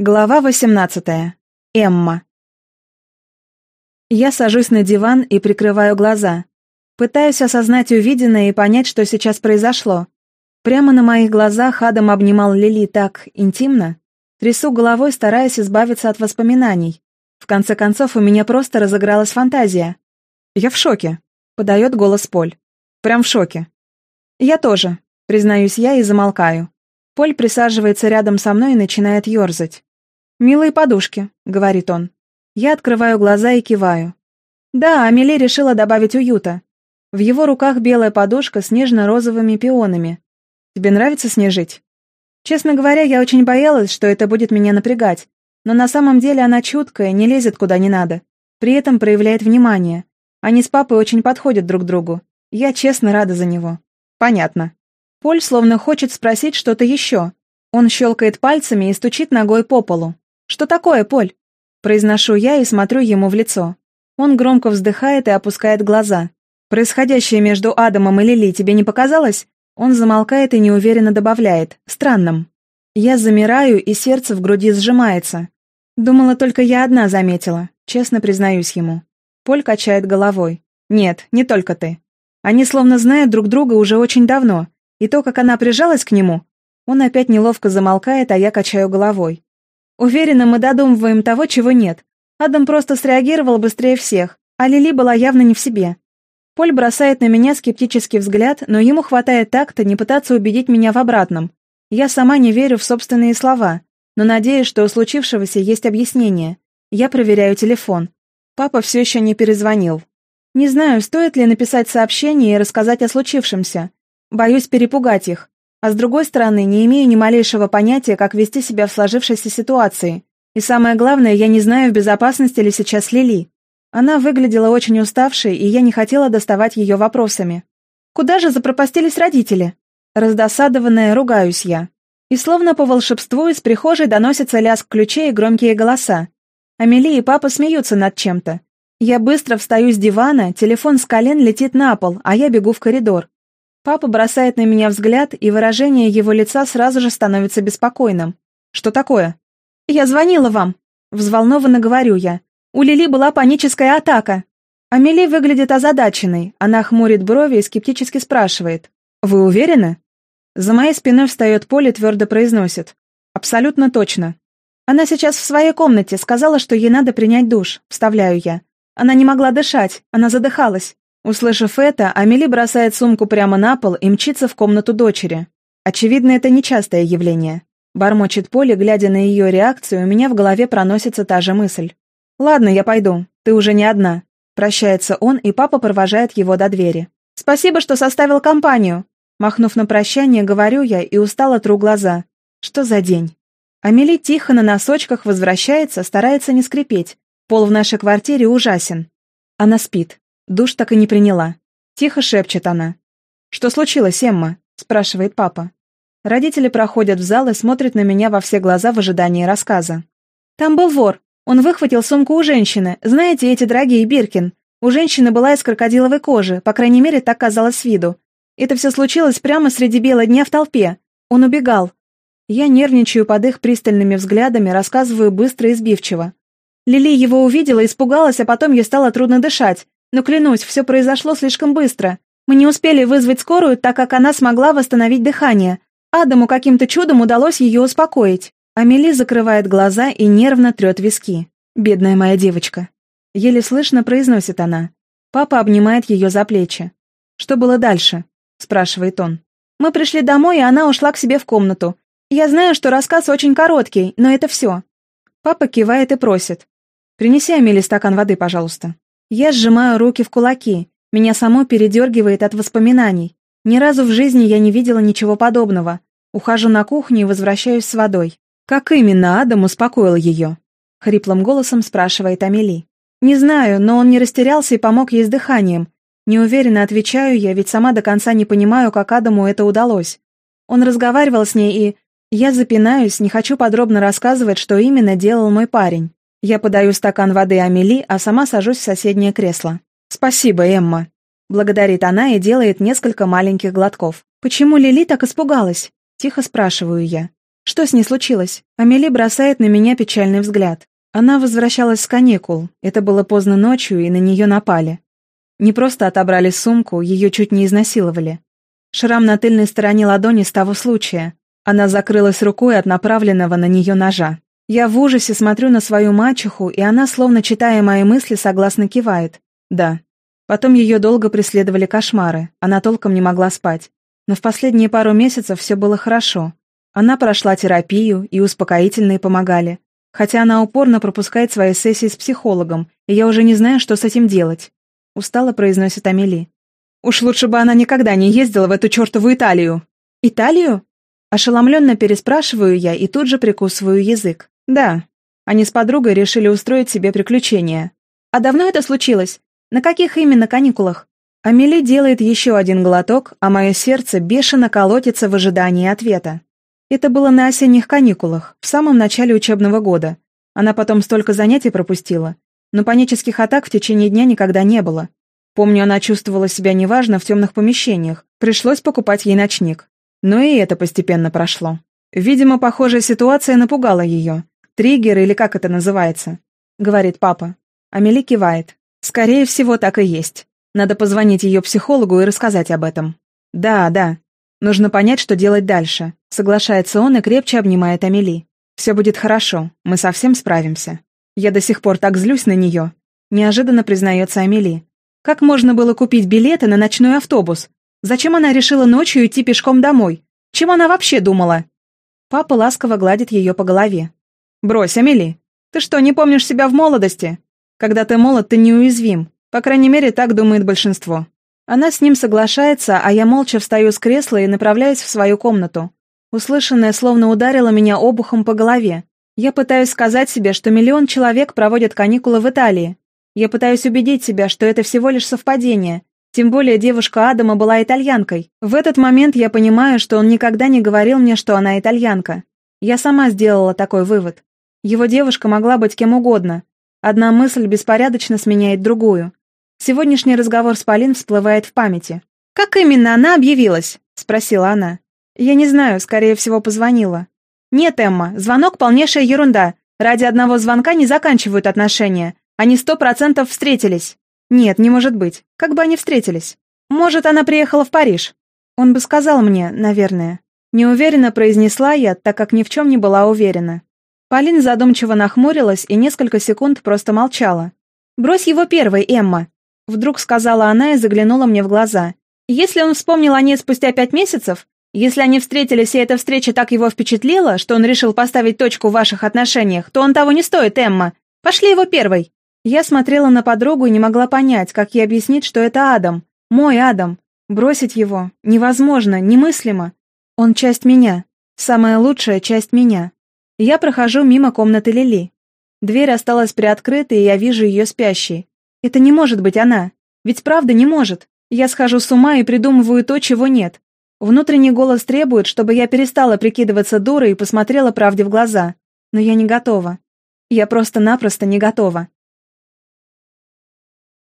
Глава 18. Эмма. Я сажусь на диван и прикрываю глаза. Пытаюсь осознать увиденное и понять, что сейчас произошло. Прямо на моих глазах Адам обнимал Лили так интимно. Трясу головой, стараясь избавиться от воспоминаний. В конце концов, у меня просто разыгралась фантазия. «Я в шоке», — подает голос Поль. «Прям в шоке». «Я тоже», — признаюсь я и замолкаю. Поль присаживается рядом со мной и начинает ерзать. «Милые подушки», — говорит он. Я открываю глаза и киваю. Да, Амели решила добавить уюта. В его руках белая подушка с нежно-розовыми пионами. Тебе нравится с ней жить? Честно говоря, я очень боялась, что это будет меня напрягать. Но на самом деле она чуткая, не лезет куда не надо. При этом проявляет внимание. Они с папой очень подходят друг другу. Я честно рада за него. Понятно. Поль словно хочет спросить что-то еще. Он щелкает пальцами и стучит ногой по полу. «Что такое, Поль?» Произношу я и смотрю ему в лицо. Он громко вздыхает и опускает глаза. «Происходящее между Адамом и Лили тебе не показалось?» Он замолкает и неуверенно добавляет. «Странным». Я замираю, и сердце в груди сжимается. Думала, только я одна заметила. Честно признаюсь ему. Поль качает головой. «Нет, не только ты. Они словно знают друг друга уже очень давно. И то, как она прижалась к нему...» Он опять неловко замолкает, а я качаю головой. Уверена, мы додумываем того, чего нет. Адам просто среагировал быстрее всех, а Лили была явно не в себе. Поль бросает на меня скептический взгляд, но ему хватает такта не пытаться убедить меня в обратном. Я сама не верю в собственные слова, но надеюсь, что у случившегося есть объяснение. Я проверяю телефон. Папа все еще не перезвонил. Не знаю, стоит ли написать сообщение и рассказать о случившемся. Боюсь перепугать их. А с другой стороны, не имею ни малейшего понятия, как вести себя в сложившейся ситуации. И самое главное, я не знаю, в безопасности ли сейчас Лили. Она выглядела очень уставшей, и я не хотела доставать ее вопросами. «Куда же запропастились родители?» Раздосадованная, ругаюсь я. И словно по волшебству из прихожей доносится лязг ключей и громкие голоса. Амели и папа смеются над чем-то. Я быстро встаю с дивана, телефон с колен летит на пол, а я бегу в коридор. Папа бросает на меня взгляд, и выражение его лица сразу же становится беспокойным. «Что такое?» «Я звонила вам», — взволнованно говорю я. «У Лили была паническая атака». Амели выглядит озадаченной, она хмурит брови и скептически спрашивает. «Вы уверены?» За моей спиной встает Поле твердо произносит. «Абсолютно точно». «Она сейчас в своей комнате, сказала, что ей надо принять душ», — вставляю я. Она не могла дышать, она задыхалась. Услышав это, Амели бросает сумку прямо на пол и мчится в комнату дочери. Очевидно, это нечастое явление. Бормочет Поле, глядя на ее реакцию, у меня в голове проносится та же мысль. «Ладно, я пойду. Ты уже не одна». Прощается он, и папа провожает его до двери. «Спасибо, что составил компанию!» Махнув на прощание, говорю я и устало тру глаза. Что за день? Амели тихо на носочках возвращается, старается не скрипеть. Пол в нашей квартире ужасен. Она спит. Душ так и не приняла. Тихо шепчет она. «Что случилось, Эмма?» — спрашивает папа. Родители проходят в зал и смотрят на меня во все глаза в ожидании рассказа. «Там был вор. Он выхватил сумку у женщины. Знаете, эти дорогие Биркин. У женщины была из крокодиловой кожи, по крайней мере, так казалось с виду. Это все случилось прямо среди бела дня в толпе. Он убегал. Я нервничаю под их пристальными взглядами, рассказываю быстро и сбивчиво. Лили его увидела, испугалась, а потом ей стало трудно дышать. Но клянусь, все произошло слишком быстро. Мы не успели вызвать скорую, так как она смогла восстановить дыхание. Адаму каким-то чудом удалось ее успокоить. Амели закрывает глаза и нервно трет виски. «Бедная моя девочка». Еле слышно произносит она. Папа обнимает ее за плечи. «Что было дальше?» – спрашивает он. «Мы пришли домой, и она ушла к себе в комнату. Я знаю, что рассказ очень короткий, но это все». Папа кивает и просит. «Принеси Амели стакан воды, пожалуйста». Я сжимаю руки в кулаки. Меня само передергивает от воспоминаний. Ни разу в жизни я не видела ничего подобного. Ухожу на кухню и возвращаюсь с водой. Как именно Адам успокоил ее? Хриплым голосом спрашивает Амели. Не знаю, но он не растерялся и помог ей с дыханием. Неуверенно отвечаю я, ведь сама до конца не понимаю, как Адаму это удалось. Он разговаривал с ней и... Я запинаюсь, не хочу подробно рассказывать, что именно делал мой парень. Я подаю стакан воды Амели, а сама сажусь в соседнее кресло. «Спасибо, Эмма», — благодарит она и делает несколько маленьких глотков. «Почему Лили так испугалась?» — тихо спрашиваю я. Что с ней случилось? Амели бросает на меня печальный взгляд. Она возвращалась с каникул. Это было поздно ночью, и на нее напали. Не просто отобрали сумку, ее чуть не изнасиловали. Шрам на тыльной стороне ладони с того случая. Она закрылась рукой от направленного на нее ножа. Я в ужасе смотрю на свою мачеху, и она, словно читая мои мысли, согласно кивает. Да. Потом ее долго преследовали кошмары, она толком не могла спать. Но в последние пару месяцев все было хорошо. Она прошла терапию, и успокоительные помогали. Хотя она упорно пропускает свои сессии с психологом, и я уже не знаю, что с этим делать. Устало произносит Амели. Уж лучше бы она никогда не ездила в эту чертову Италию. Италию? Ошеломленно переспрашиваю я и тут же прикусываю язык. Да, они с подругой решили устроить себе приключения. А давно это случилось? На каких именно каникулах? Амели делает еще один глоток, а мое сердце бешено колотится в ожидании ответа. Это было на осенних каникулах, в самом начале учебного года. Она потом столько занятий пропустила. Но панических атак в течение дня никогда не было. Помню, она чувствовала себя неважно в темных помещениях, пришлось покупать ей ночник. Но и это постепенно прошло. Видимо, похожая ситуация напугала ее. Триггер или как это называется? Говорит папа. Амели кивает. Скорее всего, так и есть. Надо позвонить ее психологу и рассказать об этом. Да, да. Нужно понять, что делать дальше. Соглашается он и крепче обнимает Амели. Все будет хорошо, мы совсем справимся. Я до сих пор так злюсь на нее. Неожиданно признается Амели. Как можно было купить билеты на ночной автобус? Зачем она решила ночью идти пешком домой? Чем она вообще думала? Папа ласково гладит ее по голове. «Брось, Амели. Ты что, не помнишь себя в молодости? Когда ты молод, ты неуязвим. По крайней мере, так думает большинство». Она с ним соглашается, а я молча встаю с кресла и направляюсь в свою комнату. Услышанное словно ударило меня обухом по голове. Я пытаюсь сказать себе, что миллион человек проводят каникулы в Италии, я пытаюсь убедить себя, что это всего лишь совпадение. Тем более девушка Адама была итальянкой. В этот момент я понимаю, что он никогда не говорил мне, что она итальянка. Я сама сделала такой вывод. Его девушка могла быть кем угодно. Одна мысль беспорядочно сменяет другую. Сегодняшний разговор с Полин всплывает в памяти. «Как именно она объявилась?» – спросила она. «Я не знаю, скорее всего, позвонила». «Нет, Эмма, звонок – полнейшая ерунда. Ради одного звонка не заканчивают отношения. Они сто процентов встретились. Нет, не может быть. Как бы они встретились? Может, она приехала в Париж? Он бы сказал мне, наверное. Неуверенно произнесла я, так как ни в чем не была уверена. Полин задумчиво нахмурилась и несколько секунд просто молчала. «Брось его первой, Эмма!» Вдруг сказала она и заглянула мне в глаза. «Если он вспомнил о ней спустя пять месяцев, если они встретились, и эта встреча так его впечатлила, что он решил поставить точку в ваших отношениях, то он того не стоит, Эмма. Пошли его первой!» Я смотрела на подругу и не могла понять, как ей объяснить, что это Адам. Мой Адам. Бросить его невозможно, немыслимо. Он часть меня. Самая лучшая часть меня. Я прохожу мимо комнаты Лили. Дверь осталась приоткрытой, и я вижу ее спящей. Это не может быть она. Ведь правда не может. Я схожу с ума и придумываю то, чего нет. Внутренний голос требует, чтобы я перестала прикидываться дурой и посмотрела правде в глаза. Но я не готова. Я просто-напросто не готова.